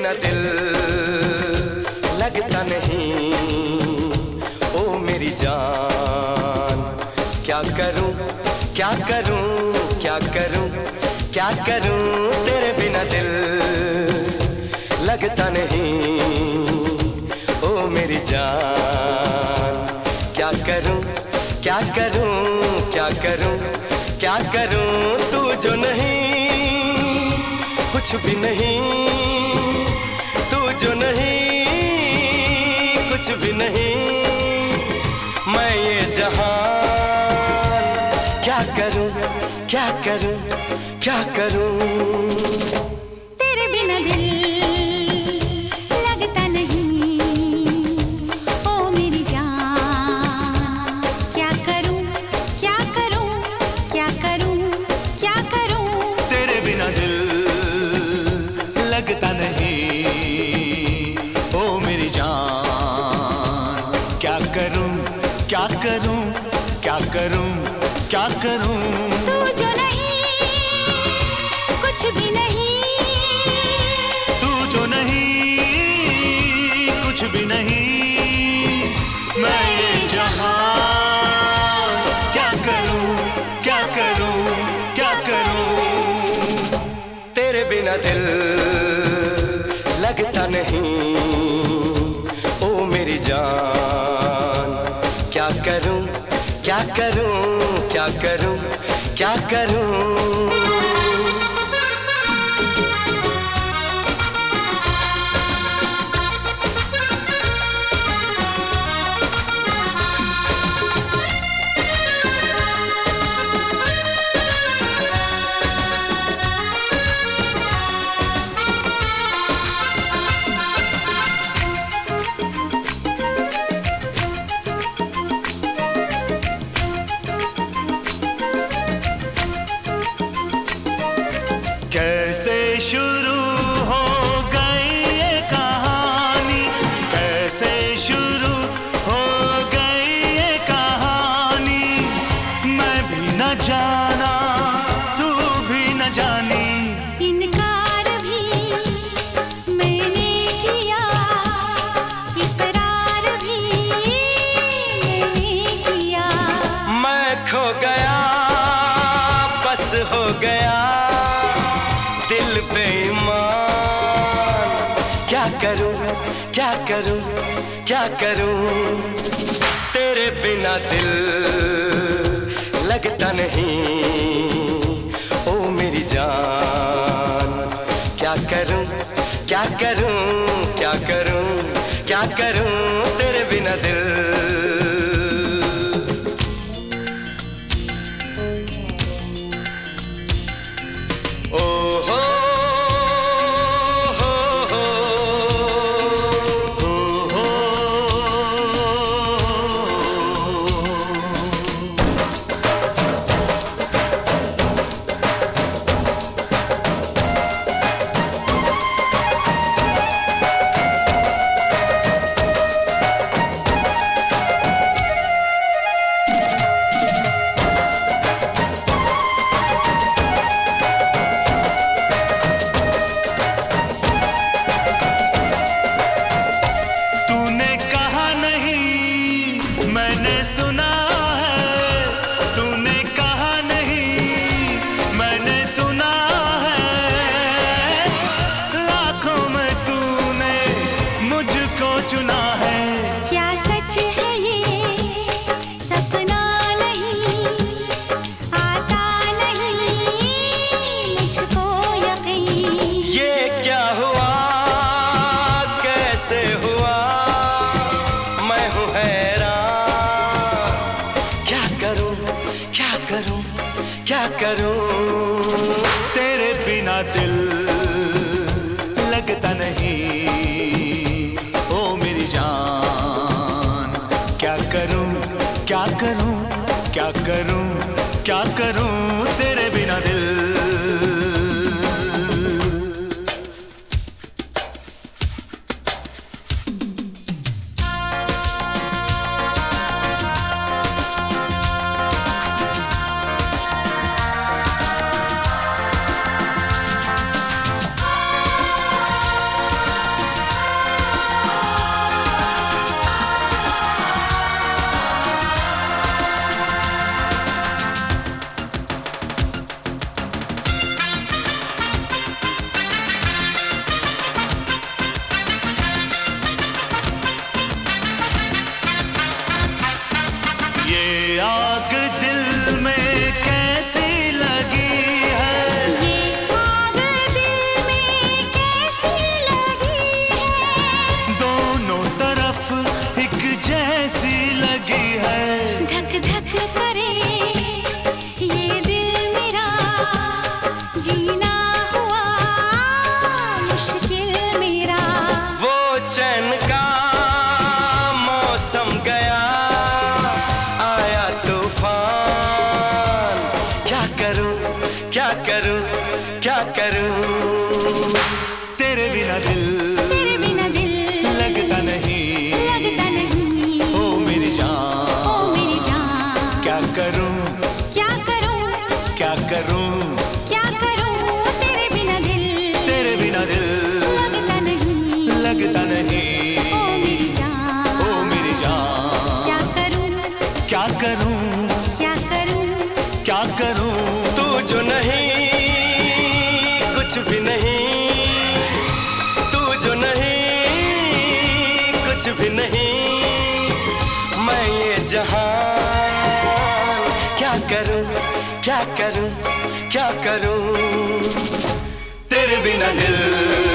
बिना दिल लगता नहीं। ओ मेरी जान, क्या करूँ क्या करूँ क्या करूँ क्या करूँ तेरे बिना दिल लगता नहीं। ओ मेरी जान, क्या करूँ क्या करूँ क्या करूँ क्या करूँ तू जो नहीं, कुछ भी नहीं। जो नहीं कुछ भी नहीं। मैं ये जहान क्या करूँ क्या करूँ क्या करूँ? करूँ? क्या करूँ? क्या करूँ? क्या करूँ? तू जो नहीं कुछ भी नहीं। तू जो नहीं कुछ भी नहीं। मैं ये जहाँ क्या करूँ? क्या करूँ? क्या करूँ? तेरे बिना दिल लगता नहीं। ओ मेरी जान। करूँ? क्या करूँ? क्या करूँ? गया दिल पे ईमान क्या करूँ क्या करूँ क्या करूँ? तेरे बिना दिल लगता नहीं। ओ मेरी जान, क्या करूँ क्या करूँ क्या करूँ क्या करूँ? तेरे बिना दिल करूँ? क्या करूँ? जान का कुछ भी नहीं। मैं ये जहान, क्या करूँ क्या करूँ क्या करूँ? तेरे बिना दिल